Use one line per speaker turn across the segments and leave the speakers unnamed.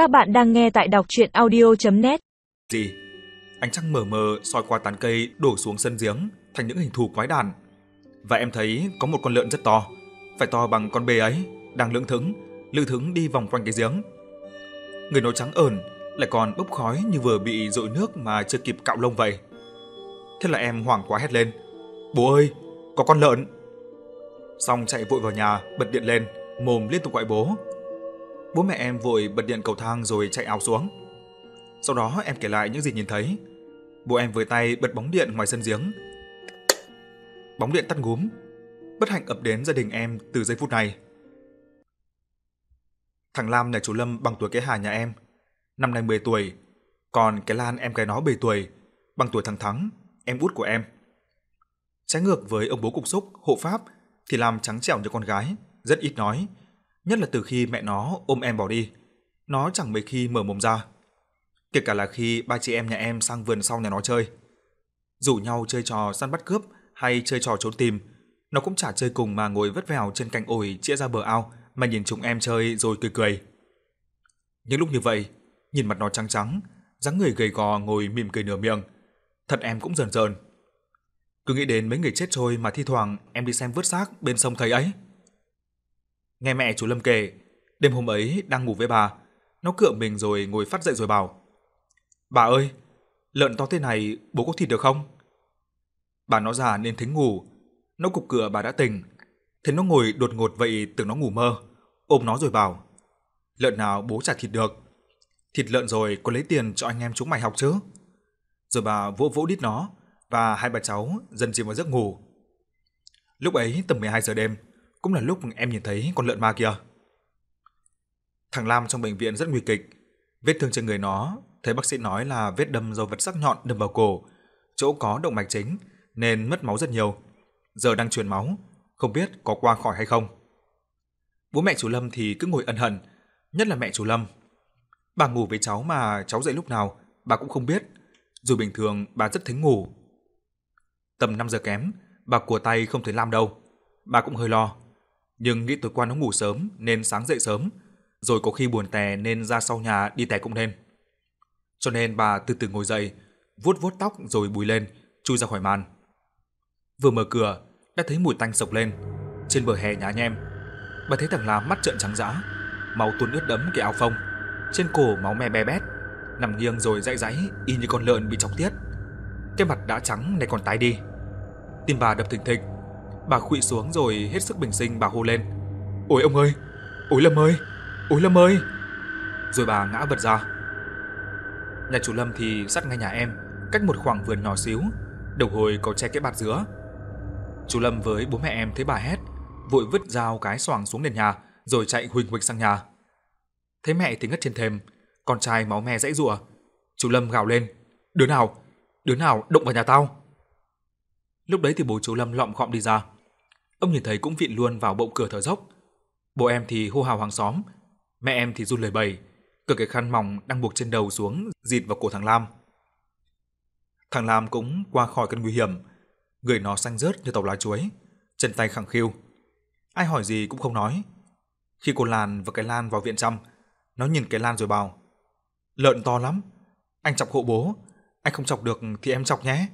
Các bạn đang nghe tại đọc audio net
Gì? Ánh trăng mờ mờ soi qua tán cây đổ xuống sân giếng thành những hình thù quái đản. Và em thấy có một con lợn rất to, phải to bằng con bê ấy, đang lững thững, lững thững đi vòng quanh cái giếng. Người nó trắng ẩn, lại còn bốc khói như vừa bị dội nước mà chưa kịp cạo lông vậy. Thế là em hoảng quá hét lên. Bố ơi, có con lợn. Xong chạy vội vào nhà, bật điện lên, mồm liên tục gọi bố. Bố mẹ em vội bật điện cầu thang rồi chạy ảo xuống. Sau đó em kể lại những gì nhìn thấy. Bố em với tay bật bóng điện ngoài sân giếng. Bóng điện tắt ngúm. Bất hạnh ập đến gia đình em từ giây phút này. Thằng Lam nhà chú Lâm bằng tuổi cái Hà nhà em, năm nay 10 tuổi, còn cái Lan em cái nó 7 tuổi, bằng tuổi thằng Thắng, em út của em. Trái ngược với ông bố cục xúc, hộ pháp thì làm trắng trẻo như con gái, rất ít nói, nhất là từ khi mẹ nó ôm em bỏ đi. Nó chẳng mấy khi mở mồm ra. Kể cả là khi ba chị em nhà em sang vườn sau nhà nó chơi. Rủ nhau chơi trò săn bắt cướp hay chơi trò trốn tìm, nó cũng chả chơi cùng mà ngồi vất vẻo trên cành ổi chĩa ra bờ ao mà nhìn chúng em chơi rồi cười cười. Những lúc như vậy, nhìn mặt nó trắng trắng, dáng người gầy gò ngồi mỉm cười nửa miệng, thật em cũng dần dần. Cứ nghĩ đến mấy người chết trôi mà thi thoảng em đi xem vớt xác bên sông thấy ấy. Nghe mẹ chú Lâm kể, đêm hôm ấy đang ngủ với bà, nó cựa mình rồi ngồi phát dậy rồi bảo: "Bà ơi, lợn to thế này bố có thịt được không?" Bà nó già nên thính ngủ, nó cục cửa bà đã tỉnh, thế nó ngồi đột ngột vậy tưởng nó ngủ mơ, ôm nó rồi bảo: "Lợn nào bố trả thịt được? Thịt lợn rồi có lấy tiền cho anh em chúng mày học chứ?" Rồi bà vỗ vỗ đít nó và hai bà cháu dần chìm vào giấc ngủ. Lúc ấy tầm 12 giờ đêm, cũng là lúc em nhìn thấy con lợn ma kia. Thằng Lam trong bệnh viện rất nguy kịch, vết thương trên người nó, thấy bác sĩ nói là vết đâm do vật sắc nhọn đâm vào cổ, chỗ có động mạch chính nên mất máu rất nhiều. Giờ đang truyền máu, không biết có qua khỏi hay không. Bố mẹ chú Lâm thì cứ ngồi ân hận, nhất là mẹ chú Lâm. Bà ngủ với cháu mà cháu dậy lúc nào, bà cũng không biết. Dù bình thường bà rất thính ngủ. Tầm 5 giờ kém, bà của tay không thấy Lam đâu. Bà cũng hơi lo, nhưng nghĩ tối qua nó ngủ sớm nên sáng dậy sớm, rồi có khi buồn tè nên ra sau nhà đi tè cũng nên. Cho nên bà từ từ ngồi dậy, vuốt vuốt tóc rồi bùi lên, chui ra khỏi màn. Vừa mở cửa, đã thấy mùi tanh sộc lên. Trên bờ hè nhà nhem, bà thấy thằng Lam mắt trợn trắng dã, máu tuôn ướt đẫm cái áo phông, trên cổ máu me be bét, nằm nghiêng rồi dãy dãy y như con lợn bị chọc tiết. Cái mặt đã trắng này còn tái đi. Tim bà đập thình thịch, bà khụy xuống rồi hết sức bình sinh bà hô lên. "Ôi ông ơi, ôi Lâm ơi, ôi Lâm ơi!" Rồi bà ngã vật ra. Nhà chủ Lâm thì sát ngay nhà em, cách một khoảng vườn nhỏ xíu, đầu hồi có che cái bạt dứa. Chú Lâm với bố mẹ em thấy bà hét, vội vứt dao cái xoàng xuống nền nhà, rồi chạy huỳnh huỳnh sang nhà. Thấy mẹ thì ngất trên thềm, con trai máu me dãy rủa. Chú Lâm gào lên, "Đứa nào? Đứa nào động vào nhà tao?" Lúc đấy thì bố chú Lâm lọm khọm đi ra. Ông nhìn thấy cũng vịn luôn vào bậu cửa thở dốc. Bố em thì hô hào hàng xóm, mẹ em thì run lời bầy, cởi cái khăn mỏng đang buộc trên đầu xuống, dịt vào cổ thằng Lam. Thằng Lam cũng qua khỏi cơn nguy hiểm, người nó xanh rớt như tàu lá chuối, chân tay khẳng khiu. Ai hỏi gì cũng không nói. Khi cô Lan và cái Lan vào viện chăm, nó nhìn cái Lan rồi bảo: "Lợn to lắm, anh chọc hộ bố, anh không chọc được thì em chọc nhé."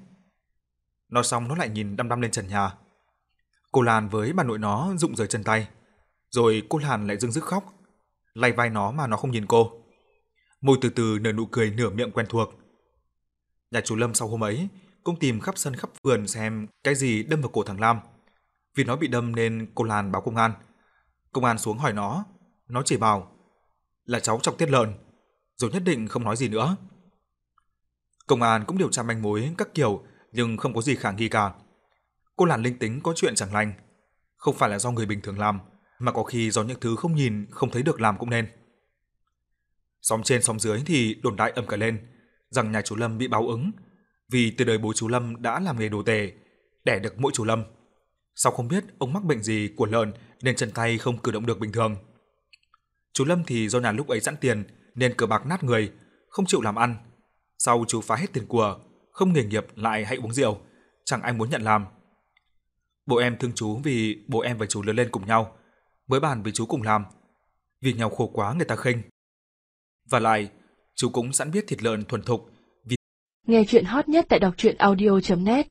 Nói xong nó lại nhìn đăm đăm lên trần nhà. Cô Lan với bà nội nó rụng rời chân tay, rồi cô Lan lại dưng dứt khóc, lay vai nó mà nó không nhìn cô. Môi từ từ nở nụ cười nửa miệng quen thuộc. Nhà chú Lâm sau hôm ấy cũng tìm khắp sân khắp vườn xem cái gì đâm vào cổ thằng Lam. Vì nó bị đâm nên cô Lan báo công an. Công an xuống hỏi nó, nó chỉ bảo là cháu chọc tiết lợn, rồi nhất định không nói gì nữa. Công an cũng điều tra manh mối các kiểu nhưng không có gì khả nghi cả. Cô Lan linh tính có chuyện chẳng lành, không phải là do người bình thường làm, mà có khi do những thứ không nhìn, không thấy được làm cũng nên. Xóm trên xóm dưới thì đồn đại ầm cả lên rằng nhà chú Lâm bị báo ứng, vì từ đời bố chú Lâm đã làm nghề đồ tể, đẻ được mỗi chú Lâm. Sau không biết ông mắc bệnh gì của lợn nên chân tay không cử động được bình thường. Chú Lâm thì do nhà lúc ấy sẵn tiền nên cờ bạc nát người, không chịu làm ăn. Sau chú phá hết tiền của, không nghề nghiệp lại hay uống rượu, chẳng ai muốn nhận làm. Bố em thương chú vì bố em và chú lớn lên cùng nhau, mới bàn với chú cùng làm. Vì nghèo khổ quá người ta khinh. Và lại, chú cũng sẵn biết thịt lợn thuần thục
Nghe chuyện hot nhất tại đọc truyện audio.net